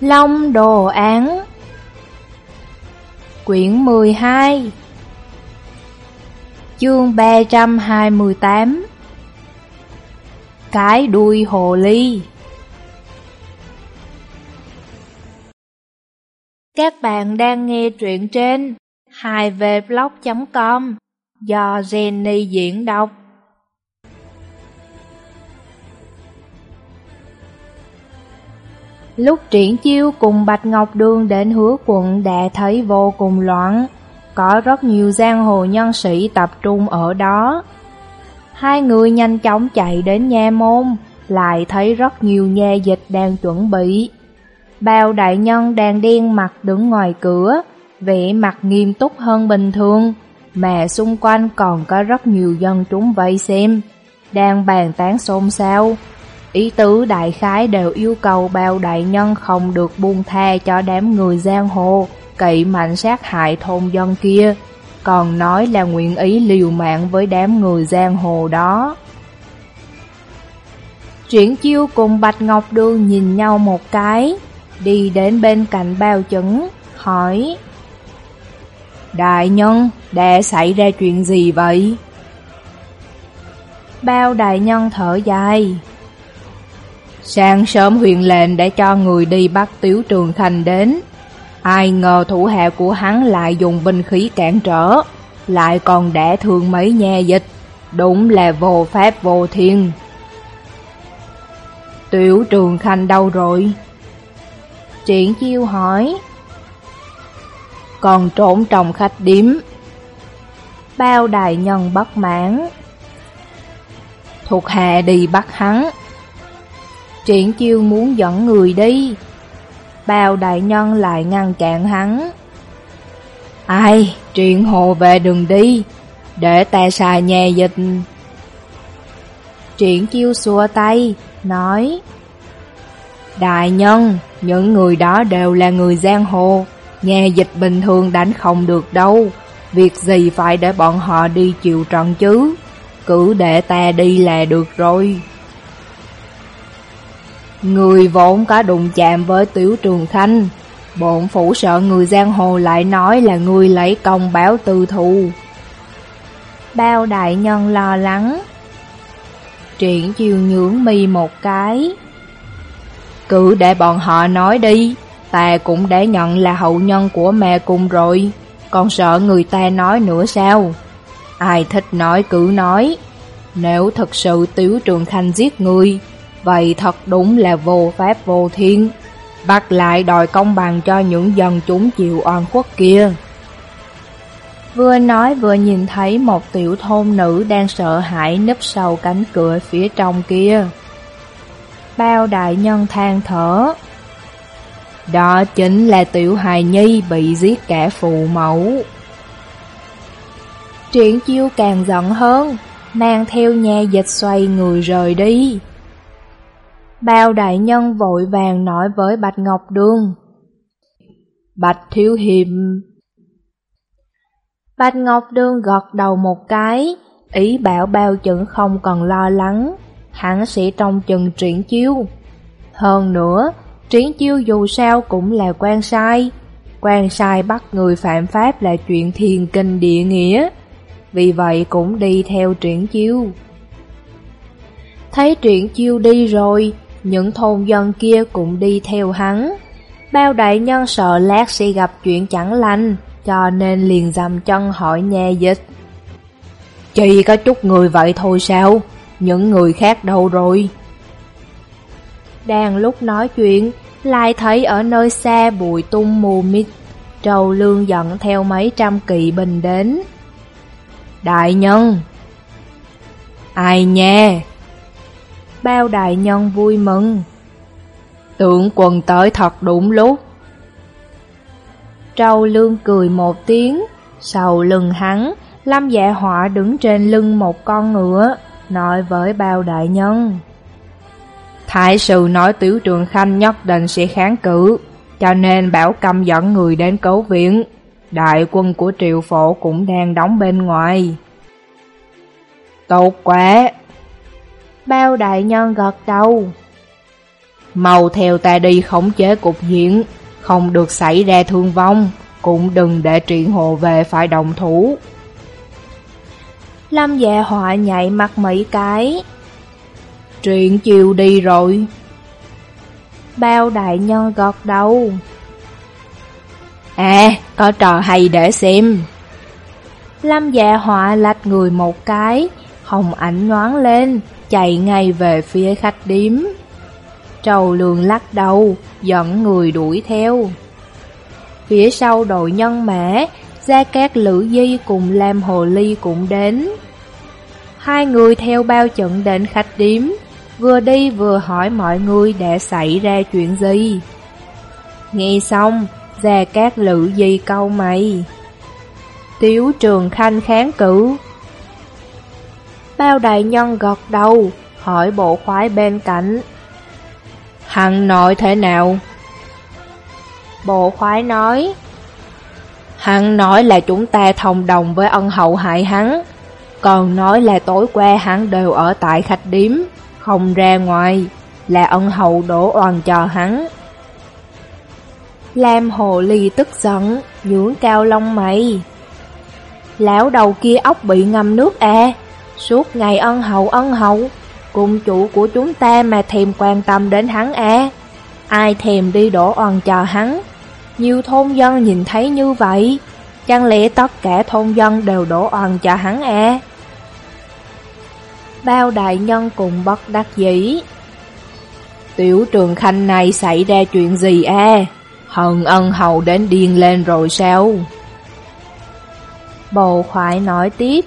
Long Đồ Án. Quyển 12 Chương 328 Cái đuôi hồ ly. Các bạn đang nghe truyện trên 2vblog.com do Jenny diễn đọc. Lúc triển chiêu cùng Bạch Ngọc Đường đến hứa quận đã thấy vô cùng loạn, có rất nhiều giang hồ nhân sĩ tập trung ở đó. Hai người nhanh chóng chạy đến nha môn, lại thấy rất nhiều nha dịch đang chuẩn bị. Bao đại nhân đang điên mặt đứng ngoài cửa, vẻ mặt nghiêm túc hơn bình thường, mà xung quanh còn có rất nhiều dân chúng vây xem, đang bàn tán xôn xao. Ý tứ đại khái đều yêu cầu bao đại nhân không được buông tha cho đám người giang hồ, cậy mạnh sát hại thôn dân kia, còn nói là nguyện ý liều mạng với đám người giang hồ đó. Triển chiêu cùng Bạch Ngọc đương nhìn nhau một cái, đi đến bên cạnh bao chứng, hỏi Đại nhân, đã xảy ra chuyện gì vậy? Bao đại nhân thở dài Sáng sớm huyện lệnh đã cho người đi bắt Tiếu Trường Khanh đến. Ai ngờ thủ hạ của hắn lại dùng binh khí cản trở, lại còn đẻ thương mấy nha dịch. Đúng là vô pháp vô thiên. Tiểu Trường Khanh đâu rồi? Triển chiêu hỏi. Còn trốn trong khách điếm. Bao đại nhân bất mãn. Thuộc hạ đi bắt hắn. Triển chiêu muốn dẫn người đi. Bao đại nhân lại ngăn cản hắn. Ai, triển hồ về đừng đi, để ta xài nhà dịch. Triển chiêu xua tay, nói Đại nhân, những người đó đều là người giang hồ, nhà dịch bình thường đánh không được đâu, việc gì phải để bọn họ đi chịu trận chứ, cứ để ta đi là được rồi. Người vốn có đụng chạm với Tiểu Trường Khanh, bộn phủ sợ người giang hồ lại nói là người lấy công báo tư thù. Bao đại nhân lo lắng. Triển chiều nhướng mi một cái. Cứ để bọn họ nói đi, ta cũng đã nhận là hậu nhân của mẹ cùng rồi, còn sợ người ta nói nữa sao? Ai thích nói cứ nói, nếu thật sự Tiểu Trường Khanh giết người, Vậy thật đúng là vô pháp vô thiên. Bắt lại đòi công bằng cho những dân chúng chịu oan khuất kia. Vừa nói vừa nhìn thấy một tiểu thôn nữ đang sợ hãi nấp sau cánh cửa phía trong kia. Bao đại nhân than thở. Đó chính là tiểu hài nhi bị giết cả phụ mẫu. Triển chiêu càng giận hơn Mang theo nhà dịch xoay người rời đi Bao đại nhân vội vàng nói với Bạch Ngọc Đường. Bạch Thiếu Hiệp Bạch Ngọc Đường gật đầu một cái, ý bảo bao chừng không cần lo lắng, hẳn sẽ trong chừng triển chiêu. Hơn nữa, triển chiêu dù sao cũng là quan sai, quan sai bắt người phạm pháp là chuyện thiền kinh địa nghĩa, vì vậy cũng đi theo triển chiêu. Thấy triển chiêu đi rồi, những thôn dân kia cũng đi theo hắn. Bao đại nhân sợ lát sẽ gặp chuyện chẳng lành, cho nên liền dầm chân hỏi nhà dịch. Chỉ có chút người vậy thôi sao? Những người khác đâu rồi? Đang lúc nói chuyện, lại thấy ở nơi xa bụi tung mù mịt, trầu lương dẫn theo mấy trăm kỵ binh đến. Đại nhân! Ai nha? Bao đại nhân vui mừng. Tượng quần tới thật đúng lúc. Trâu lương cười một tiếng, sau lưng hắn, Lâm dạ họa đứng trên lưng một con ngựa, nói với bao đại nhân. Thái sư nói tiểu trường khanh nhất định sẽ kháng cự, cho nên bảo cầm dẫn người đến cứu viện. Đại quân của triệu phổ cũng đang đóng bên ngoài. Tốt quá, Bao đại nhân gật đầu. Mau theo ta đi khống chế cục diện, không được xảy ra thương vong, cũng đừng để triện hồ về phải động thủ. Lâm dạ họa nhạy mặt mấy cái. Triện chiều đi rồi. Bao đại nhân gọt đầu. À, có trò hay để xem. Lâm dạ họa lạch người một cái, hồng ảnh nhoáng lên, chạy ngay về phía khách điếm. Trầu lường lắc đầu, dẫn người đuổi theo. Phía sau đội nhân mã, Gia Cát Lữ Di cùng Lam Hồ Ly cũng đến. Hai người theo bao trận đến khách điếm, vừa đi vừa hỏi mọi người đã xảy ra chuyện gì. Nghe xong, Gia Cát Lữ Di câu mày. Tiếu Trường Khanh kháng cử. Bao đại nhân gật đầu, hỏi bộ khoái bên cạnh. Hằng nội thế nào? Bộ khoái nói, Hắn nói là chúng ta thông đồng với ân hậu hại hắn, còn nói là tối qua hắn đều ở tại khách điếm, không ra ngoài, là ân hậu đổ oan cho hắn. Lam hồ ly tức giận, nhướng cao lông mày. Lão đầu kia ốc bị ngâm nước à, suốt ngày ân hậu ân hậu, cùng chủ của chúng ta mà thèm quan tâm đến hắn à. Ai thèm đi đổ oan cho hắn, nhiều thôn dân nhìn thấy như vậy, chẳng lẽ tất cả thôn dân đều đổ oan cho hắn à? Bao đại nhân cùng bất đắc dĩ. Tiểu trường khanh này xảy ra chuyện gì à? Hận ân hầu đến điên lên rồi sao? Bồ khoại nói tiếp.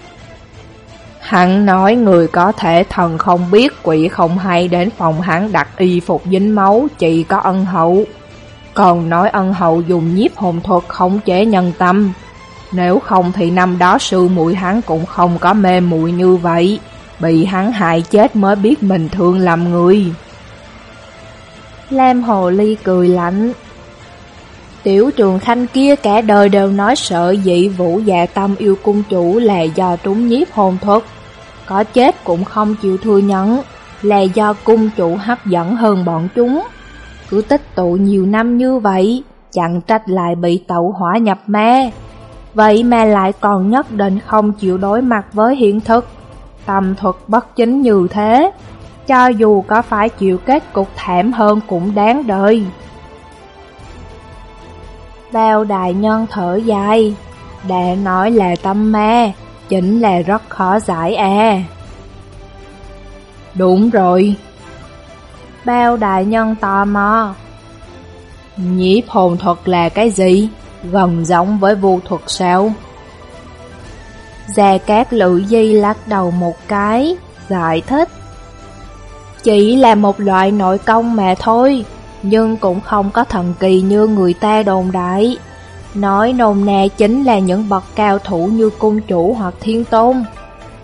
Hắn nói người có thể thần không biết, quỷ không hay, đến phòng hắn đặt y phục dính máu, chỉ có ân hậu. Còn nói ân hậu dùng nhiếp hồn thuật khống chế nhân tâm. Nếu không thì năm đó sư muội hắn cũng không có mê muội như vậy. Bị hắn hại chết mới biết mình thương làm người. Lam Hồ Ly cười lạnh. Tiểu trường khanh kia cả đời đều nói sợ dị vũ dạ tâm yêu cung chủ là do trúng nhiếp hồn thuật. Có chết cũng không chịu thừa nhận, là do cung chủ hấp dẫn hơn bọn chúng. Cứ tích tụ nhiều năm như vậy, chẳng trách lại bị tẩu hỏa nhập ma. Vậy mà lại còn nhất định không chịu đối mặt với hiện thực. Tâm thuật bất chính như thế, cho dù có phải chịu kết cục thảm hơn cũng đáng đời. Bao đại nhân thở dài, đã nói là tâm ma, chính là rất khó giải à. Đúng rồi, Bao đại nhân tò mò. nhĩ hồn thuật là cái gì? Gần giống với vô thuật sao? Gia Cát Lự Di lắc đầu một cái, giải thích. Chỉ là một loại nội công mà thôi, nhưng cũng không có thần kỳ như người ta đồn đại. Nói nôm na chính là những bậc cao thủ như cung chủ hoặc thiên tôn.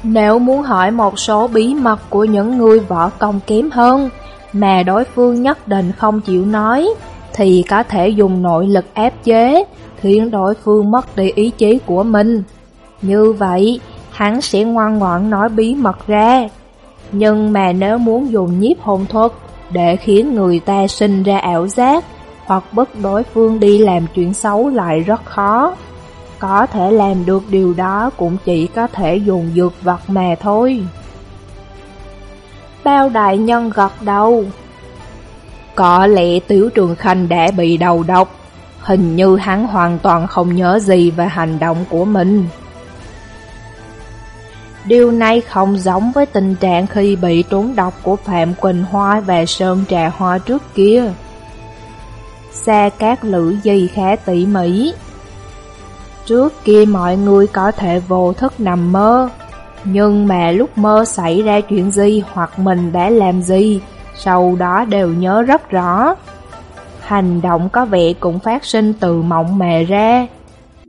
Nếu muốn hỏi một số bí mật của những người võ công kém hơn, mà đối phương nhất định không chịu nói, thì có thể dùng nội lực ép chế, khiến đối phương mất đi ý chí của mình. Như vậy, hắn sẽ ngoan ngoãn nói bí mật ra. Nhưng mà nếu muốn dùng nhiếp hồn thuật để khiến người ta sinh ra ảo giác, hoặc bức đối phương đi làm chuyện xấu lại rất khó. Có thể làm được điều đó cũng chỉ có thể dùng dược vật mà thôi. Bao đại nhân gật đầu. Có lẽ Tiểu Trường Khanh đã bị đầu độc, hình như hắn hoàn toàn không nhớ gì về hành động của mình. Điều này không giống với tình trạng khi bị trốn độc của Phạm Quỳnh Hoa và Sơn Trà Hoa trước kia. Xa các lữ gì khá tỉ mỉ. Trước kia mọi người có thể vô thức nằm mơ, nhưng mà lúc mơ xảy ra chuyện gì hoặc mình đã làm gì, sau đó đều nhớ rất rõ. Hành động có vẻ cũng phát sinh từ mộng mè ra.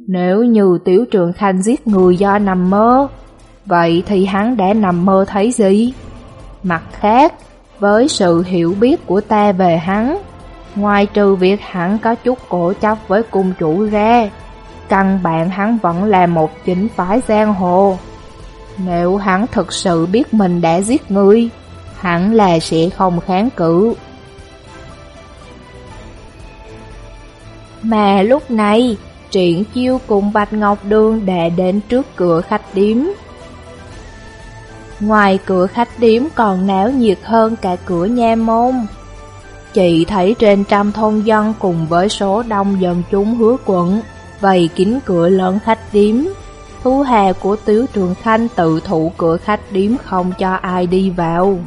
Nếu như Tiểu Trường Khanh giết người do nằm mơ, vậy thì hắn đã nằm mơ thấy gì? Mặt khác, với sự hiểu biết của ta về hắn, ngoài trừ việc hắn có chút cổ chấp với cung chủ ra, căn bản hắn vẫn là một chính phái giang hồ. Nếu hắn thực sự biết mình đã giết người, hẳn là sẽ không kháng cự. Mà lúc này, Triển Chiêu cùng Bạch Ngọc Đường đã đến trước cửa khách điếm. Ngoài cửa khách điếm còn náo nhiệt hơn cả cửa nha môn. Chị thấy trên trăm thôn dân cùng với số đông dân chúng hứa quận, vây kín cửa lớn khách điếm. Thú hà của Tiếu Trường Khanh tự thủ cửa khách điếm không cho ai đi vào.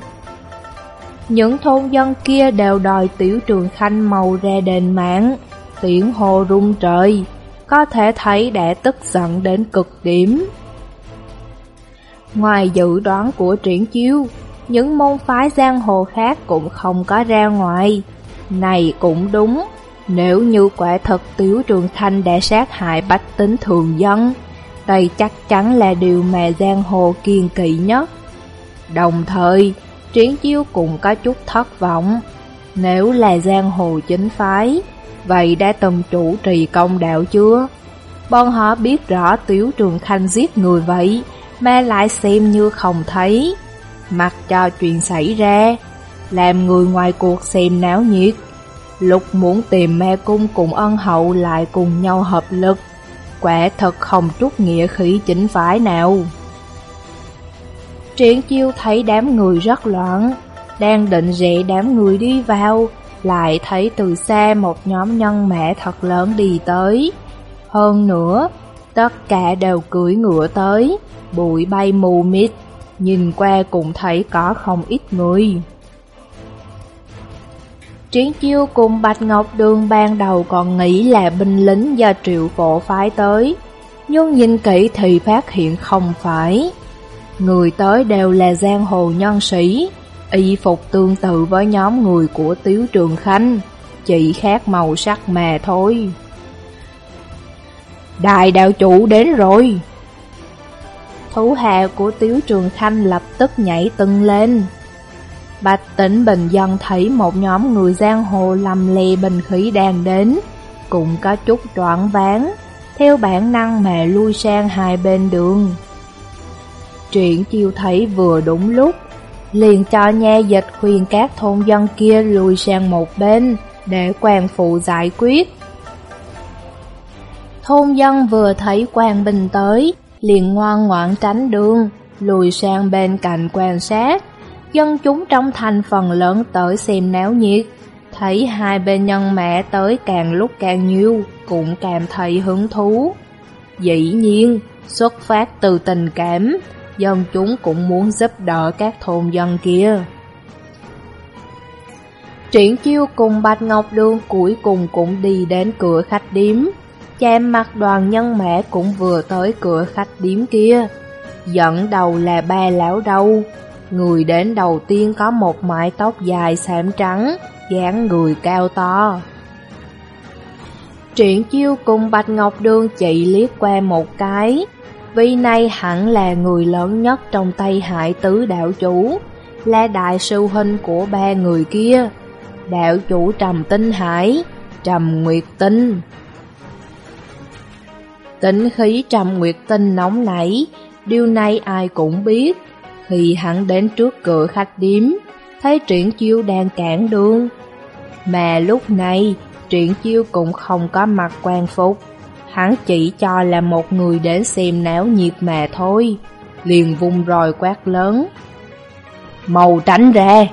Những thôn dân kia đều đòi Tiểu Trường Khanh màu ra đền mạng, tiếng hồ rung trời, có thể thấy đã tức giận đến cực điểm. Ngoài dự đoán của triển chiêu, những môn phái giang hồ khác cũng không có ra ngoài. Này cũng đúng, nếu như quả thật Tiếu Trường Thanh đã sát hại bách tính thường dân, đây chắc chắn là điều mà giang hồ kiên kỵ nhất. Đồng thời, triển chiêu cũng có chút thất vọng. Nếu là giang hồ chính phái, vậy đã từng chủ trì công đạo chưa? Bọn họ biết rõ Tiếu Trường Khanh giết người vậy, mà lại xem như không thấy. Mặc cho chuyện xảy ra, làm người ngoài cuộc xem náo nhiệt. Lục muốn tìm mẹ cung cùng ân hậu lại cùng nhau hợp lực, quả thật không chút nghĩa khí chính phái nào. Triển chiêu thấy đám người rất loạn, đang định rẽ đám người đi vào, lại thấy từ xa một nhóm nhân mẹ thật lớn đi tới. Hơn nữa, tất cả đều cưỡi ngựa tới, bụi bay mù mịt, nhìn qua cũng thấy có không ít người. Triển chiêu cùng Bạch Ngọc Đường ban đầu còn nghĩ là binh lính do triệu phổ phái tới, nhưng nhìn kỹ thì phát hiện không phải. Người tới đều là giang hồ nhân sĩ, y phục tương tự với nhóm người của Tiếu Trường Khanh, chỉ khác màu sắc mà thôi. Đại đạo chủ đến rồi! Thủ hạ của Tiếu Trường Khanh lập tức nhảy tưng lên. Bạch tỉnh bình dân thấy một nhóm người giang hồ lầm lì bình khí đang đến, cũng có chút troạn ván, theo bản năng mà lui sang hai bên đường. Triển chiêu thấy vừa đúng lúc, liền cho nha dịch khuyên các thôn dân kia lùi sang một bên để quan phụ giải quyết. Thôn dân vừa thấy quan bình tới, liền ngoan ngoãn tránh đường, lùi sang bên cạnh quan sát. Dân chúng trong thành phần lớn tới xem náo nhiệt, thấy hai bên nhân mẹ tới càng lúc càng nhiều, cũng cảm thấy hứng thú. Dĩ nhiên, xuất phát từ tình cảm, dân chúng cũng muốn giúp đỡ các thôn dân kia. Triển chiêu cùng Bạch Ngọc Đường cuối cùng cũng đi đến cửa khách điếm. Chạm mặt đoàn nhân mẹ cũng vừa tới cửa khách điếm kia. Dẫn đầu là ba lão đâu. Người đến đầu tiên có một mái tóc dài xám trắng, dáng người cao to. Triển chiêu cùng Bạch Ngọc Đường chị liếc qua một cái, vì nay hẳn là người lớn nhất trong tay hại tứ đạo chủ, là đại sư huynh của ba người kia. Đạo chủ Trầm Tinh Hải, Trầm Nguyệt Tinh. Tính khí Trầm Nguyệt Tinh nóng nảy, điều này ai cũng biết. Khi hắn đến trước cửa khách điếm, thấy triển chiêu đang cản đường. Mà lúc này, triển chiêu cũng không có mặt quan phục. Hắn chỉ cho là một người đến xem náo nhiệt mà thôi, liền vung roi quát lớn. Màu tránh ra!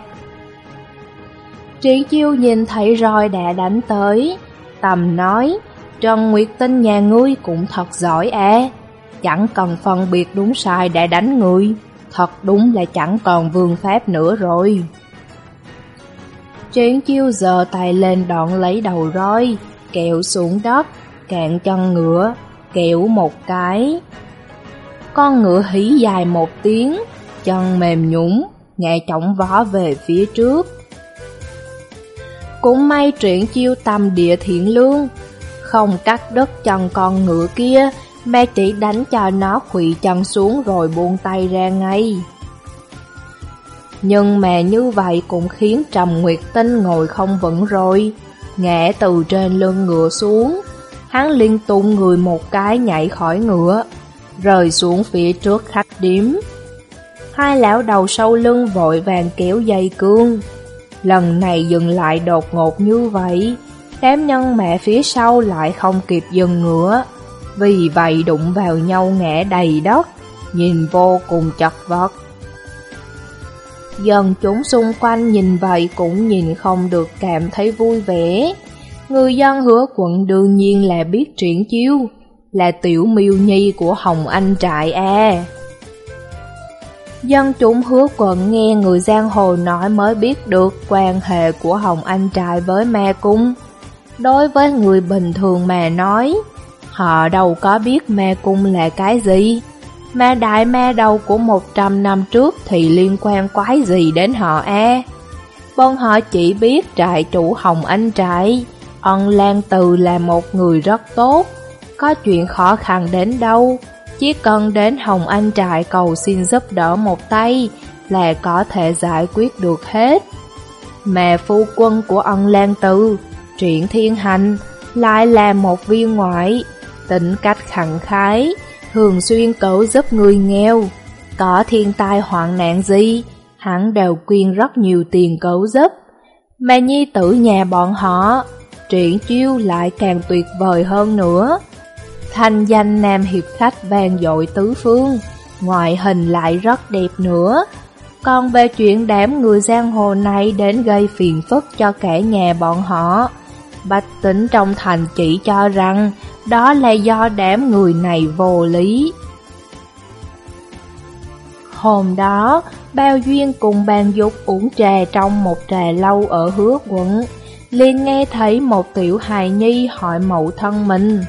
Triển chiêu nhìn thấy roi đã đánh tới, tầm nói, Trần Nguyệt Tinh nhà ngươi cũng thật giỏi à, chẳng cần phân biệt đúng sai để đánh ngươi, thật đúng là chẳng còn vương pháp nữa rồi. Triển chiêu giờ tay lên đoạn lấy đầu roi, kẹo xuống đất, cạn chân ngựa, kéo một cái. Con ngựa hí dài một tiếng, chân mềm nhũng, nhẹ trọng vó về phía trước. Cũng may truyện chiêu tâm địa thiện lương, không cắt đứt chân con ngựa kia, mà chỉ đánh cho nó khủy chân xuống rồi buông tay ra ngay. Nhưng mà như vậy cũng khiến Trầm Nguyệt Tinh ngồi không vững rồi, ngã từ trên lưng ngựa xuống, hắn liên tung người một cái nhảy khỏi ngựa, rời xuống phía trước khách điếm. Hai lão đầu sau lưng vội vàng kéo dây cương. Lần này dừng lại đột ngột như vậy, đám nhân mẹ phía sau lại không kịp dừng ngựa, vì vậy đụng vào nhau ngã đầy đất, nhìn vô cùng chật vật. Dân chúng xung quanh nhìn vậy cũng nhìn không được cảm thấy vui vẻ. Người dân hứa quận đương nhiên là biết triển chiêu, là tiểu miêu nhi của Hồng Anh Trại a Dân chúng hứa quận nghe người giang hồ nói mới biết được quan hệ của Hồng Anh Trại với ma cung. Đối với người bình thường mà nói, họ đâu có biết ma cung là cái gì. Ma đại ma đầu của 100 năm trước thì liên quan quái gì đến họ a? Bọn họ chỉ biết trại chủ Hồng Anh Trại, ân Lan Từ là một người rất tốt, có chuyện khó khăn đến đâu, chỉ cần đến Hồng Anh Trại cầu xin giúp đỡ một tay là có thể giải quyết được hết. Mẹ phu quân của ân Lan Từ, Truyện Thiên Hành, lại là một viên ngoại, tính cách khẳng khái, thường xuyên cẩu giúp người nghèo. Có thiên tai hoạn nạn gì, hắn đều quyên rất nhiều tiền cẩu giúp. Mà nhi tử nhà bọn họ, truyện chiêu lại càng tuyệt vời hơn nữa. Thanh danh nam hiệp khách vang dội tứ phương, ngoại hình lại rất đẹp nữa. Còn về chuyện đám người giang hồ này đến gây phiền phức cho cả nhà bọn họ, Bách tính trong thành chỉ cho rằng đó là do đám người này vô lý. Hôm đó, Bao Duyên cùng bàn dục uống trà trong một trà lâu ở hứa quận, liền nghe thấy một tiểu hài nhi hỏi mẫu thân mình.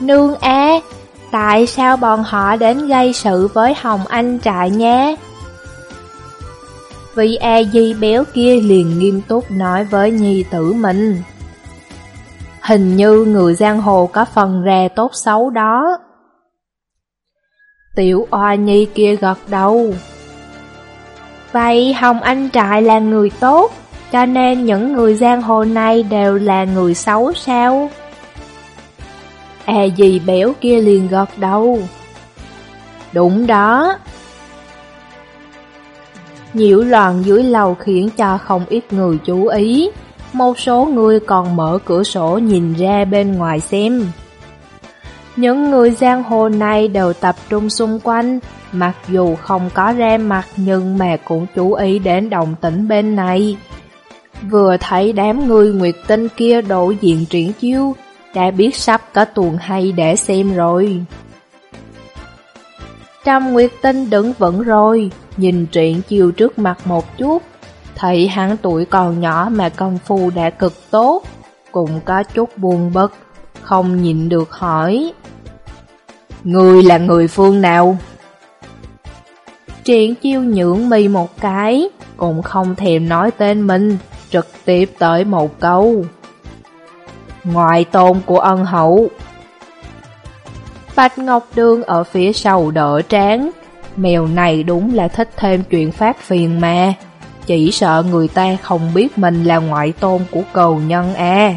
Nương á, tại sao bọn họ đến gây sự với Hồng Anh trại nhé? Vị A Di béo kia liền nghiêm túc nói với nhi tử mình. Hình như người giang hồ có phần rè tốt xấu đó. Tiểu oa nhi kia gật đầu. Vậy Hồng Anh Trại là người tốt, cho nên những người giang hồ này đều là người xấu sao? E à gì béo kia liền gật đầu. Đúng đó. Nhiễu loạn dưới lầu khiến cho không ít người chú ý. Một số người còn mở cửa sổ nhìn ra bên ngoài xem. Những người giang hồ này đều tập trung xung quanh, mặc dù không có ra mặt nhưng mà cũng chú ý đến đồng tĩnh bên này. Vừa thấy đám người Nguyệt Tinh kia đổ diện triển chiêu, đã biết sắp có tuần hay để xem rồi. Trăm Nguyệt Tinh đứng vững rồi, nhìn truyện chiêu trước mặt một chút, thấy hắn tuổi còn nhỏ mà công phu đã cực tốt, cũng có chút buồn bực, không nhìn được hỏi. Người là người phương nào? Triển chiêu nhưỡng mi một cái, cũng không thèm nói tên mình, trực tiếp tới một câu. Ngoại tôn của ân hậu Bạch Ngọc Đường ở phía sau đỡ trán. Mèo này đúng là thích thêm chuyện phát phiền mà. Chỉ sợ người ta không biết mình là ngoại tôn của cầu nhân à.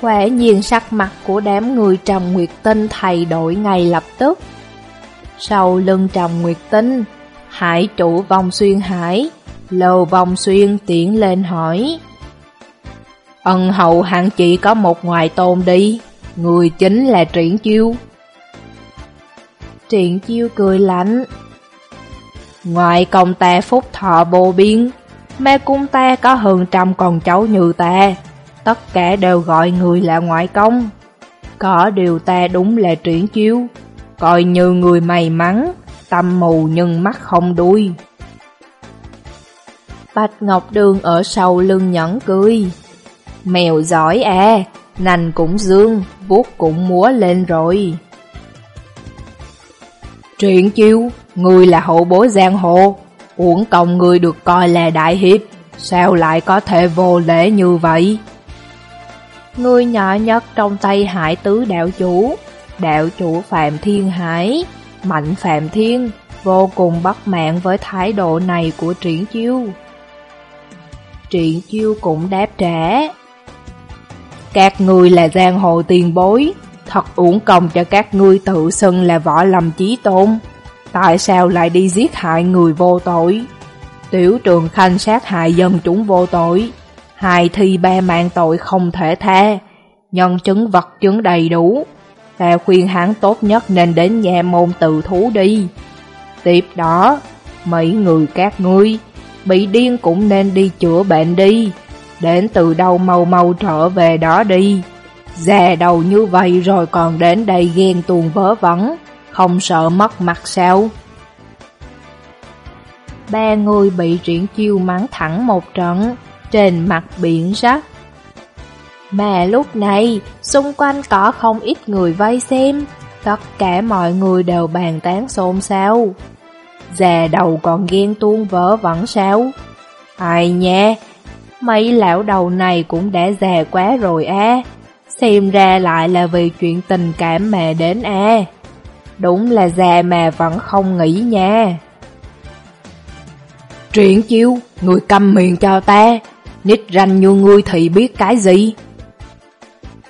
Quả nhiên sắc mặt của đám người Trầm Nguyệt Tinh thay đổi ngay lập tức. Sau lưng Trầm Nguyệt Tinh Hải chủ vòng xuyên hải Lầu vòng xuyên tiến lên hỏi. Ân hậu hẳn chỉ có một ngoại tôn đi, người chính là Triển Chiêu. Triển Chiêu cười lạnh. Ngoài công ta phúc thọ bồ biên, mê cung ta có hơn trăm con cháu như ta, tất cả đều gọi người là ngoại công. Có điều ta đúng là Triển Chiêu, coi như người may mắn, tâm mù nhưng mắt không đuôi. Bạch Ngọc Đường ở sau lưng nhẫn cười. Mèo giỏi à, nành cũng dương, vuốt cũng múa lên rồi. Truyện chiêu, người là hậu bối giang hồ, uổng công người được coi là đại hiệp, sao lại có thể vô lễ như vậy? Người nhỏ nhất trong tay hải tứ đạo chủ, đạo chủ Phạm Thiên Hải, Mạnh Phạm Thiên, vô cùng bất mạng với thái độ này của triển chiêu. Triển chiêu cũng đáp trả. Các ngươi là giang hồ tiền bối, thật uổng công cho các ngươi tự xưng là võ lâm chí tôn. Tại sao lại đi giết hại người vô tội? Tiểu trường khanh sát hại dân chúng vô tội, Hai thi ba mạng tội không thể tha, nhân chứng vật chứng đầy đủ. Ta khuyên hắn tốt nhất nên đến nhà môn tự thú đi. Tiếp đó, mấy người các ngươi, bị điên cũng nên đi chữa bệnh đi. Đến từ đâu mau mau trở về đó đi. Già đầu như vậy rồi còn đến đây ghen tuồng vớ vẩn, không sợ mất mặt sao? Ba người bị triển chiêu mắng thẳng một trận, trên mặt biển sắc. Mà lúc này, xung quanh có không ít người vây xem, tất cả mọi người đều bàn tán xôn xao. Già đầu còn ghen tuông vỡ vẫn sao? Ai nha, mấy lão đầu này cũng đã già quá rồi á. Xem ra lại là vì chuyện tình cảm mà đến à. Đúng là già mà vẫn không nghĩ nha. Truyện chiêu, người cầm miệng cho ta, nít ranh như ngươi thì biết cái gì?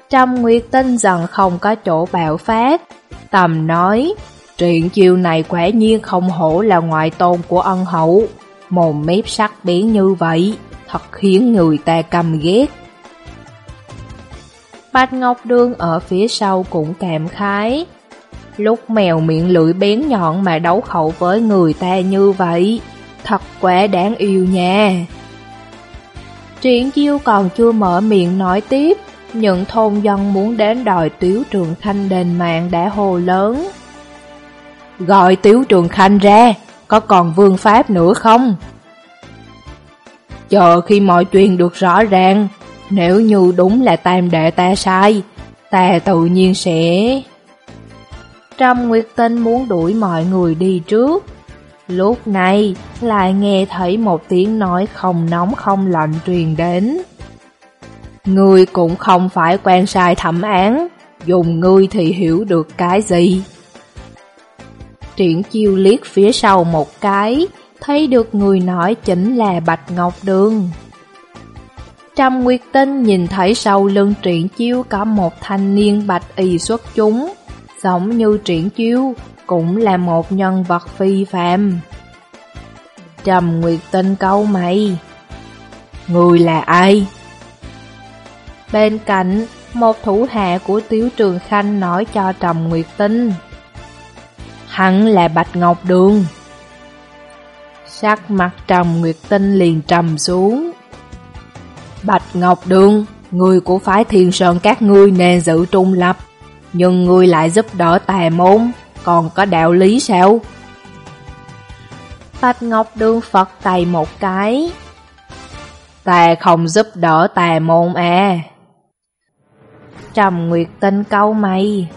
Trâm Nguyệt Tinh dần không có chỗ bạo phát, tầm nói, truyện chiêu này quả nhiên không hổ là ngoại tôn của ân hậu, mồm mép sắc biến như vậy, thật khiến người ta căm ghét. Bạch Ngọc Đương ở phía sau cũng cảm khái. Lúc mèo miệng lưỡi bén nhọn mà đấu khẩu với người ta như vậy, thật quá đáng yêu nha. Triển chiêu còn chưa mở miệng nói tiếp, những thôn dân muốn đến đòi Tiếu Trường Khanh đền mạng đã hồ lớn. Gọi Tiếu Trường Khanh ra, có còn vương pháp nữa không? Chờ khi mọi chuyện được rõ ràng, nếu như đúng là tam đệ ta sai, ta tự nhiên sẽ... Trâm Nguyệt Tinh muốn đuổi mọi người đi trước. Lúc này lại nghe thấy một tiếng nói không nóng không lạnh truyền đến. Ngươi cũng không phải quan sai thẩm án, dùng ngươi thì hiểu được cái gì. Triển chiêu liếc phía sau một cái, thấy được người nói chính là Bạch Ngọc Đường. Trầm Nguyệt Tinh nhìn thấy sau lưng triển chiêu có một thanh niên bạch y xuất chúng, giống như triển chiêu, cũng là một nhân vật phi phạm. Trầm Nguyệt Tinh câu mày, Người là ai? Bên cạnh, một thủ hạ của Tiếu Trường Khanh nói cho Trầm Nguyệt Tinh. Hắn là Bạch Ngọc Đường. Sắc mặt Trầm Nguyệt Tinh liền trầm xuống. Bạch Ngọc Đường, người của phái thiên sơn các ngươi nên giữ trung lập, nhưng ngươi lại giúp đỡ tà môn, còn có đạo lý sao? Bạch Ngọc Đường Phật tay một cái. Ta không giúp đỡ tà môn à. Trầm Nguyệt Tinh câu mày.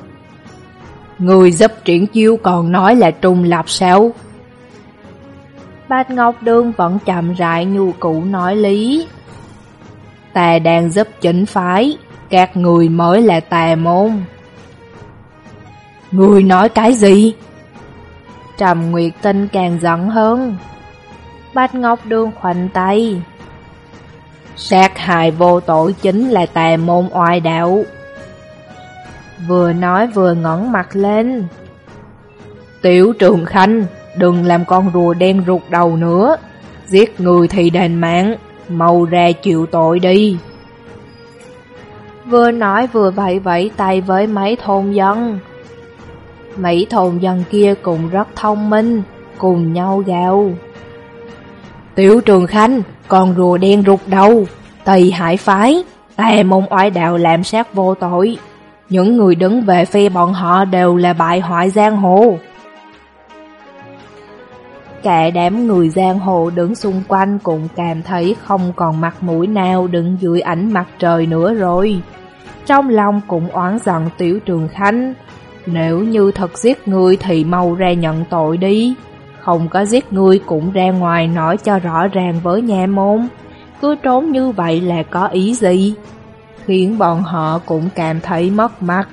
Người giúp triển chiêu còn nói là trung lập sao? Bạch Ngọc Đường vẫn chậm rãi nhu cụ nói lý ta đang giúp chính phái, các người mới là tà môn. Người nói cái gì? Trầm Nguyệt Tinh càng giận hơn. Bạch Ngọc Đường khoanh tay. Sát hại vô tội chính là tà môn oai đạo. Vừa nói vừa ngẩng mặt lên. Tiểu Trường Khanh, đừng làm con rùa đen rụt đầu nữa. Giết người thì đền mạng mau ra chịu tội đi. Vừa nói vừa vẫy vẫy tay với mấy thôn dân. Mấy thôn dân kia cũng rất thông minh, cùng nhau gào. Tiểu Trường Khanh, con rùa đen rụt đầu, tây hải phái, tà môn oai đạo làm sát vô tội. Những người đứng về phe bọn họ đều là bại hoại giang hồ. Cả đám người giang hồ đứng xung quanh cũng cảm thấy không còn mặt mũi nào đứng dưới ánh mặt trời nữa rồi. Trong lòng cũng oán giận tiểu trường khanh. Nếu như thật giết người thì mau ra nhận tội đi. Không có giết người cũng ra ngoài nói cho rõ ràng với nhà môn. Cứ trốn như vậy là có ý gì? Khiến bọn họ cũng cảm thấy mất mặt.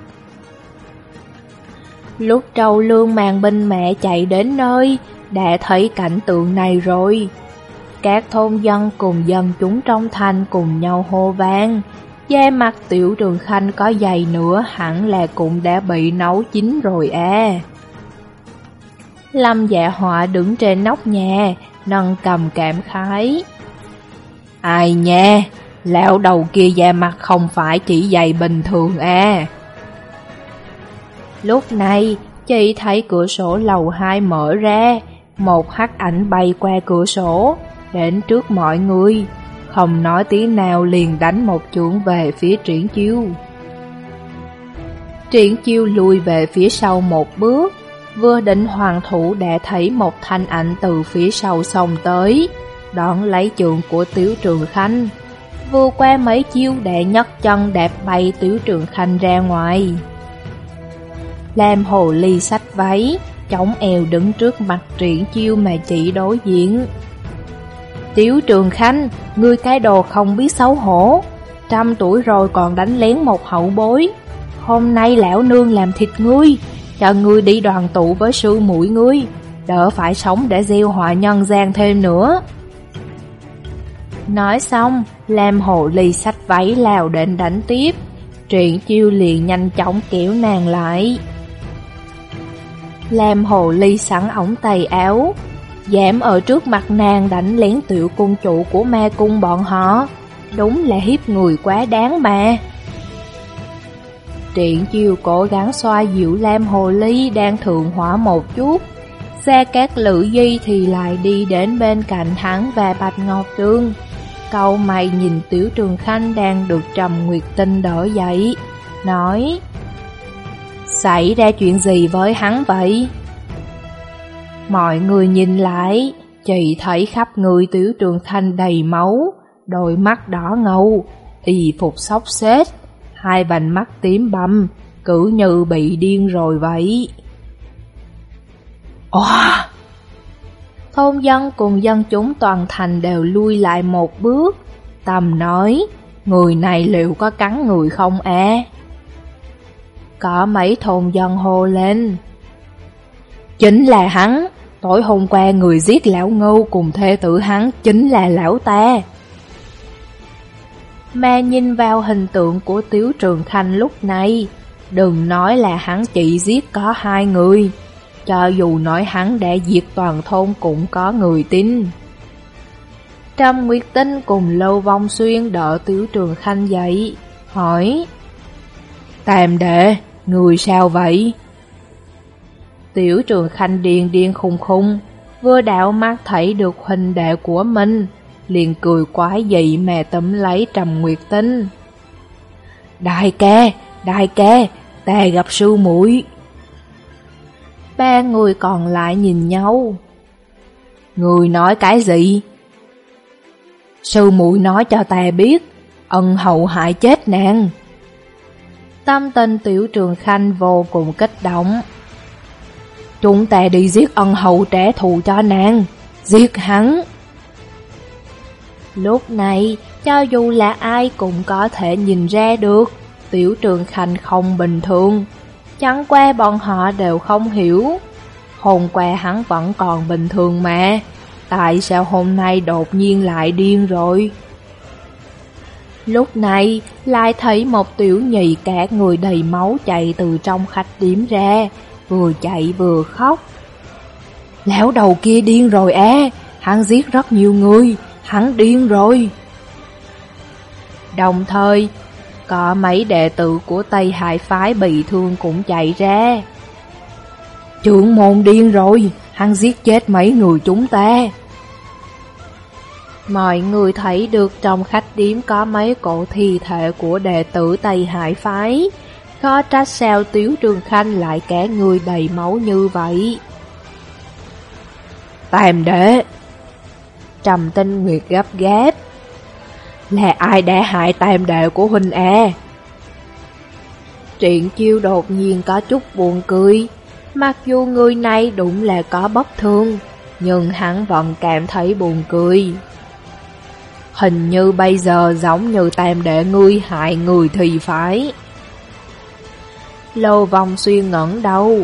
Lúc trâu lương mang binh mẹ chạy đến nơi, đã thấy cảnh tượng này rồi. Các thôn dân cùng dân chúng trong thành cùng nhau hô vang. Da mặt tiểu trường khanh có dày nữa hẳn là cũng đã bị nấu chín rồi à. Lâm dạ họa đứng trên nóc nhà, nâng cầm cảm khái. Ai nha, Lão đầu kia da mặt không phải chỉ dày bình thường à. Lúc này, chị thấy cửa sổ lầu hai mở ra, một hắc ảnh bay qua cửa sổ, đến trước mọi người, không nói tí nào liền đánh một chưởng về phía triển chiêu. Triển chiêu lùi về phía sau một bước, vừa định hoàng thủ đã thấy một thanh ảnh từ phía sau xông tới, đón lấy chưởng của Tiếu Trường Khanh. Vừa qua mấy chiêu đệ nhấc chân đẹp bay Tiếu Trường Khanh ra ngoài. Lam hồ ly sách váy, chống eo đứng trước mặt triển chiêu mà chỉ đối diện. Tiếu Trường Khanh, ngươi cái đồ không biết xấu hổ, trăm tuổi rồi còn đánh lén một hậu bối. Hôm nay lão nương làm thịt ngươi, cho ngươi đi đoàn tụ với sư mũi ngươi, đỡ phải sống để gieo họa nhân gian thêm nữa. Nói xong, Lam hộ lì sách váy lào đến đánh tiếp, Truyện chiêu liền nhanh chóng kéo nàng lại. Lam Hồ Ly sẵn ống tay áo, dám ở trước mặt nàng đánh lén tiểu cung chủ của ma cung bọn họ. Đúng là hiếp người quá đáng mà. Triển chiêu cố gắng xoa dịu Lam Hồ Ly đang thượng hỏa một chút. Xe các lữ di thì lại đi đến bên cạnh hắn và Bạch Ngọc Trương. Câu mày nhìn Tiểu Trường Khanh đang được Trầm Nguyệt Tinh đỡ dậy Nói Xảy ra chuyện gì với hắn vậy? Mọi người nhìn lại, chỉ thấy khắp người Tiểu Trường Thanh đầy máu, đôi mắt đỏ ngầu, y phục xóc xếch, hai vành mắt tím bầm, cứ như bị điên rồi vậy. Oa! Thôn dân cùng dân chúng toàn thành đều lui lại một bước. Tầm nói, người này liệu có cắn người không à? Có mấy thôn dân hô lên. Chính là hắn, tối hôm qua người giết lão ngâu cùng thê tử hắn chính là lão ta. Mà nhìn vào hình tượng của Tiếu Trường Khanh lúc này, đừng nói là hắn chỉ giết có hai người, cho dù nói hắn đã diệt toàn thôn cũng có người tin. Trâm Nguyệt Tinh cùng Lâu Vong Xuyên đỡ Tiếu Trường Khanh dậy, hỏi Tàm đệ, người sao vậy? Tiểu Trường Khanh điên điên khùng khùng, vừa đạo mắt thấy được huynh đệ của mình, liền cười quái dị mà tấm lấy Trầm Nguyệt Tinh. Đại ca, đại ca, ta gặp sư muội Ba người còn lại nhìn nhau. Người nói cái gì? Sư muội nói cho ta biết, ân hậu hại chết nàng. Tâm tình tiểu trường khanh vô cùng kích động. Chúng ta đi giết ân hậu trẻ thù cho nàng, giết hắn. Lúc này, cho dù là ai cũng có thể nhìn ra được, tiểu trường khanh không bình thường. Chẳng qua bọn họ đều không hiểu. Hôm qua hắn vẫn còn bình thường mà, tại sao hôm nay đột nhiên lại điên rồi? Lúc này, lại thấy một tiểu nhị cả người đầy máu chạy từ trong khách điếm ra, vừa chạy vừa khóc. Lão đầu kia điên rồi á, hắn giết rất nhiều người, hắn điên rồi. Đồng thời, có mấy đệ tử của Tây Hải Phái bị thương cũng chạy ra. Trưởng môn điên rồi, hắn giết chết mấy người chúng ta. Mọi người thấy được trong khách điếm có mấy cổ thi thể của đệ tử Tây Hải Phái. Khó trách sao Tiếu Trường Khanh lại kẻ người đầy máu như vậy. Tàm đế Trầm tinh nguyệt gấp gáp Là ai đã hại tam đệ của huynh e? Truyện chiêu đột nhiên có chút buồn cười Mặc dù người này đúng là có bất thương Nhưng hắn vẫn cảm thấy buồn cười Hình như bây giờ giống như tam đệ ngươi hại người thì phải. Lô vòng suy ngẩn đâu?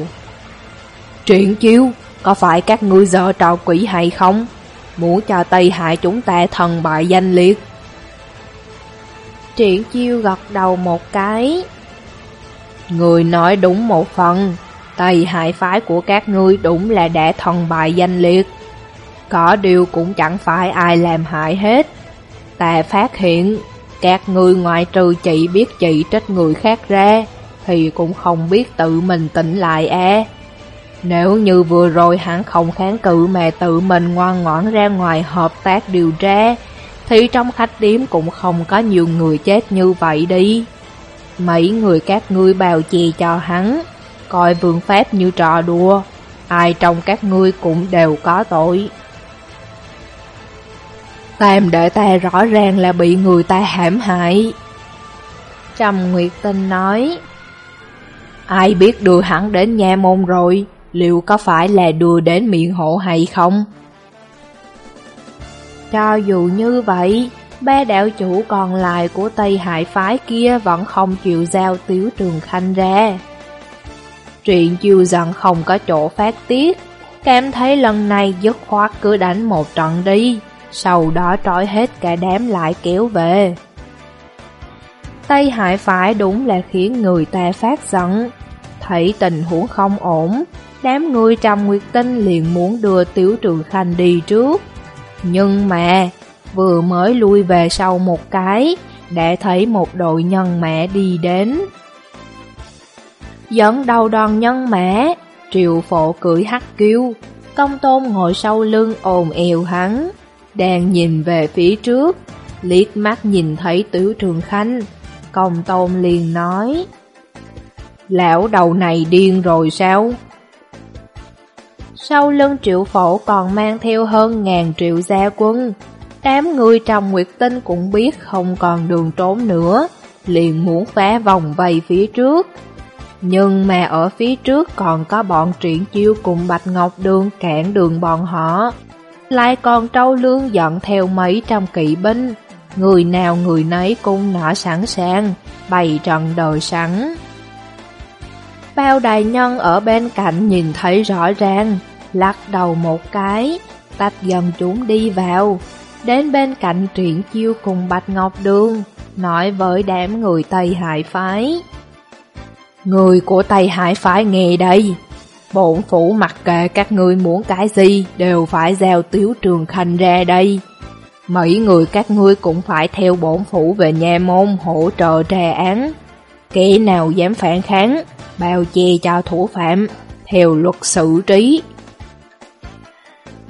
Triển chiêu Có phải các ngươi giờ trò quỷ hay không? Muốn cho Tây hại chúng ta thần bại danh liệt. Triển chiêu gật đầu một cái. Người nói đúng một phần. Tây hại phái của các ngươi đúng là đã thần bại danh liệt. Có điều cũng chẳng phải ai làm hại hết. Ta phát hiện Các người ngoại trừ chị biết chị trách người khác ra, thì cũng không biết tự mình tỉnh lại à. Nếu như vừa rồi hắn không kháng cự mà tự mình ngoan ngoãn ra ngoài hợp tác điều tra, thì trong khách điếm cũng không có nhiều người chết như vậy đi. Mấy người các ngươi bào chì cho hắn, coi vương pháp như trò đùa, ai trong các ngươi cũng đều có tội. Tam đệ ta rõ ràng là bị người ta hãm hại. Trầm Nguyệt Tinh nói, Ai biết đưa hắn đến nhà môn rồi, liệu có phải là đưa đến miệng hộ hay không? Cho dù như vậy, ba đạo chủ còn lại của Tây Hải phái kia vẫn không chịu giao Tiếu Trường Khanh ra. Chuyện chiêu rằng không có chỗ phát tiết, cảm thấy lần này dứt khoát cứ đánh một trận đi, sau đó trói hết cả đám lại kéo về. Tây Hải phái đúng là khiến người ta phát giận, thấy tình huống không ổn, đám người Trầm Nguyệt Tinh liền muốn đưa Tiểu Trường Khanh đi trước. Nhưng mà, vừa mới lui về sau một cái, đã thấy một đội nhân mã đi đến. Dẫn đầu đoàn nhân mã, triệu phổ cưỡi hắc kiêu, công tôn ngồi sau lưng ồn èo hắn, đang nhìn về phía trước, liếc mắt nhìn thấy Tiếu Trường Khanh, công tôn liền nói Lão đầu này điên rồi sao? Sau lưng triệu phổ còn mang theo hơn ngàn triệu gia quân. Đám người trong Nguyệt Tinh cũng biết không còn đường trốn nữa, liền muốn phá vòng vây phía trước. Nhưng mà ở phía trước còn có bọn triển chiêu cùng Bạch Ngọc Đường cản đường bọn họ. Lại còn trâu lương dẫn theo mấy trăm kỵ binh, người nào người nấy cũng nọ sẵn sàng, bày trận đời sẵn. Bao đại nhân ở bên cạnh nhìn thấy rõ ràng, lắc đầu một cái, tách dần chúng đi vào, đến bên cạnh truyện chiêu cùng Bạch Ngọc Đường, nói với đám người Tây Hải Phái. Người của Tây Hải Phái nghe đây, bổn phủ mặc kệ các ngươi muốn cái gì đều phải giao tiếu trường khanh ra đây. Mấy người các ngươi cũng phải theo bổn phủ về nhà môn hỗ trợ trà án. Kẻ nào dám phản kháng, bao che cho thủ phạm, theo luật xử trí.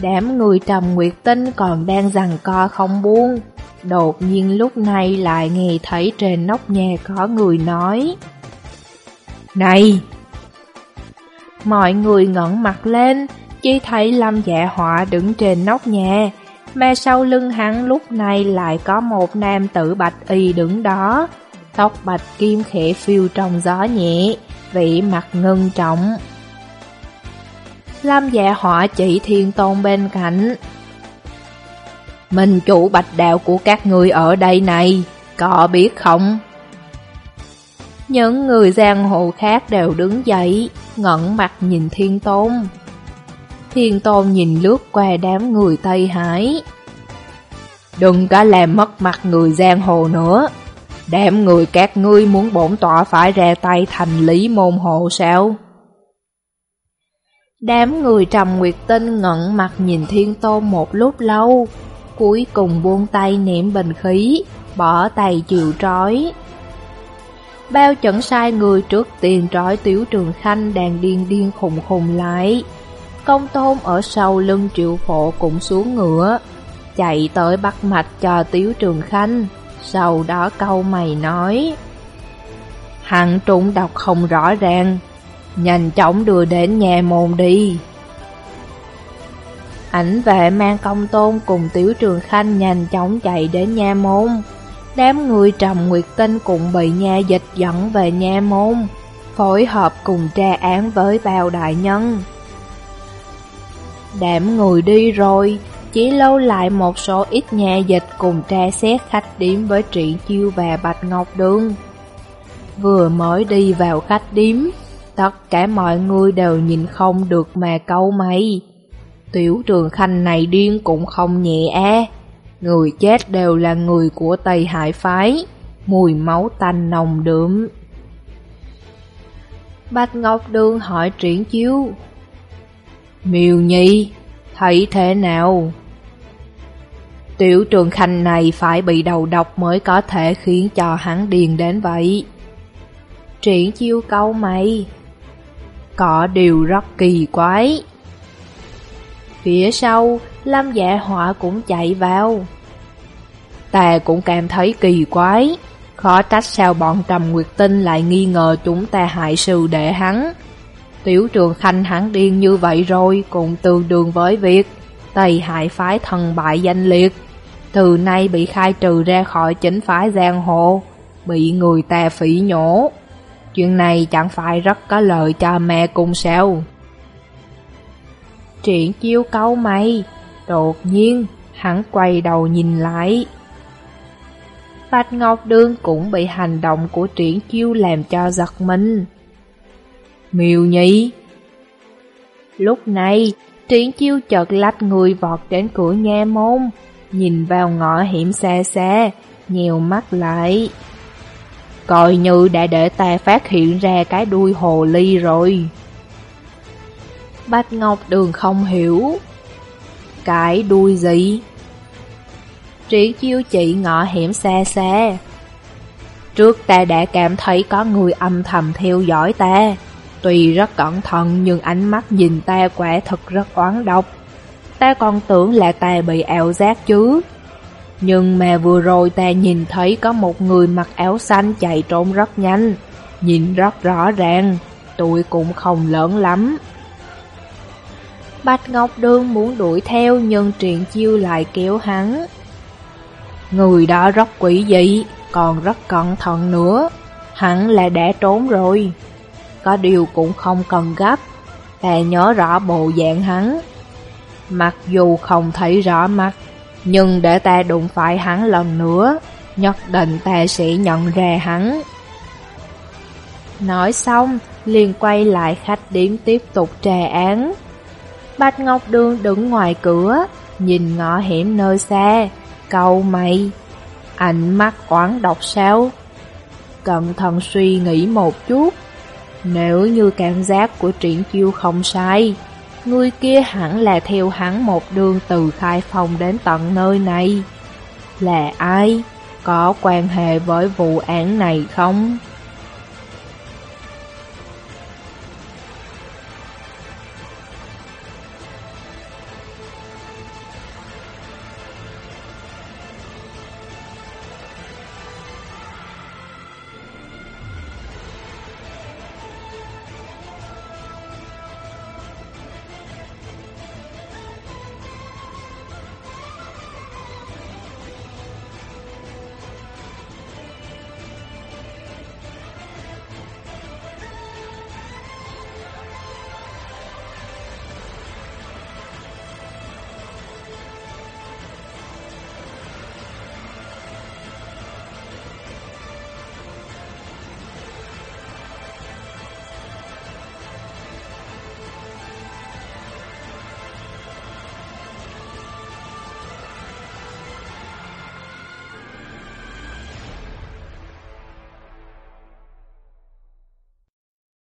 Đám người trầm nguyệt tinh còn đang rằng co không buông. Đột nhiên lúc này lại nghe thấy trên nóc nhà có người nói Này! Mọi người ngẩng mặt lên, chỉ thấy Lâm Dạ Họa đứng trên nóc nhà, mà sau lưng hắn lúc này lại có một nam tử bạch y đứng đó, tóc bạch kim khẽ phiêu trong gió nhẹ, vị mặt ngưng trọng. Lâm dạ họa chỉ thiên tôn bên cạnh. Mình chủ bạch đạo của các người ở đây này, có biết không? Những người giang hồ khác đều đứng dậy, ngẩn mặt nhìn thiên tôn. Thiên tôn nhìn lướt qua đám người Tây Hải. Đừng có làm mất mặt người giang hồ nữa. Đám người các ngươi muốn bổn tọa phải ra tay thành lý môn hộ sao? Đám người trầm nguyệt tinh ngẩn mặt nhìn thiên tôn một lúc lâu, cuối cùng buông tay niệm bình khí, bỏ tay chịu trói. Bao chẩn sai người trước tiền trói tiểu trường khanh đang điên điên khùng khùng lại. Công tôn ở sau lưng triệu phổ cũng xuống ngựa, chạy tới bắt mạch cho tiểu trường khanh, sau đó câu mày nói. Hạng trung đọc không rõ ràng, nhanh chóng đưa đến nhà môn đi. Ảnh vệ mang công tôn cùng tiểu trường khanh nhanh chóng chạy đến nhà môn. Đám người trầm nguyệt tinh cũng bị nha dịch dẫn về nha môn, phối hợp cùng tra án với bao đại nhân. Đám người đi rồi, chỉ lâu lại một số ít nhà dịch cùng tra xét khách điểm với trị chiêu và bạch ngọc đường. Vừa mới đi vào khách điếm, Tất cả mọi người đều nhìn không được mà câu mày. Tiểu trường khanh này điên cũng không nhẹ e. Người chết đều là người của Tây Hải Phái, mùi máu tanh nồng đượm. Bạch Ngọc Đường hỏi triển chiếu. Miêu Nhi, thấy thế nào? Tiểu trường khanh này phải bị đầu độc mới có thể khiến cho hắn điền đến vậy. Triển chiêu câu mày. Có điều rất kỳ quái. Phía sau, Lâm dạ họa cũng chạy vào. Ta cũng cảm thấy kỳ quái. Khó trách sao bọn Trầm Nguyệt Tinh lại nghi ngờ chúng ta hại sư đệ hắn. Tiểu trường khanh hắn điên như vậy rồi cũng tương đương với việc Tây hại phái thần bại danh liệt. Từ nay bị khai trừ ra khỏi chính phái giang hồ, bị người ta phỉ nhổ. Chuyện này chẳng phải rất có lợi cho mẹ cùng sao. Triển chiêu câu mày, đột nhiên hắn quay đầu nhìn lại. Bạch Ngọc Đương cũng bị hành động của triển chiêu làm cho giật mình. Miêu nhị Lúc này, triển chiêu chợt lách người vọt đến cửa nha môn, nhìn vào ngõ hiểm xa xa, nhiều mắt lại. Coi như đã để ta phát hiện ra cái đuôi hồ ly rồi. Bạch Ngọc Đường không hiểu. Cái đuôi gì? Triển chiêu chị ngọ hiểm xa xa. Trước ta đã cảm thấy có người âm thầm theo dõi ta. Tuy rất cẩn thận nhưng ánh mắt nhìn ta quả thật rất oán độc. Ta còn tưởng là ta bị ảo giác chứ. Nhưng mà vừa rồi ta nhìn thấy có một người mặc áo xanh chạy trốn rất nhanh. Nhìn rất rõ ràng, tôi cũng không lớn lắm. Bạch Ngọc Đương muốn đuổi theo nhưng Triện Chiêu lại kéo hắn. Người đó rất quỷ dị, còn rất cẩn thận nữa. Hắn là đã trốn rồi. Có điều cũng không cần gấp. Ta nhớ rõ bộ dạng hắn. Mặc dù không thấy rõ mặt, nhưng để ta đụng phải hắn lần nữa, nhất định ta sẽ nhận ra hắn. Nói xong, liền quay lại khách điếm tiếp tục trà án. Bạch Ngọc Đường đứng ngoài cửa, nhìn ngõ hẻm nơi xa, cầu mày. Ánh mắt oán độc sao? Cẩn thận suy nghĩ một chút. Nếu như cảm giác của triển chiêu không sai, người kia hẳn là theo hắn một đường từ khai phòng đến tận nơi này. Là ai? Có quan hệ với vụ án này không?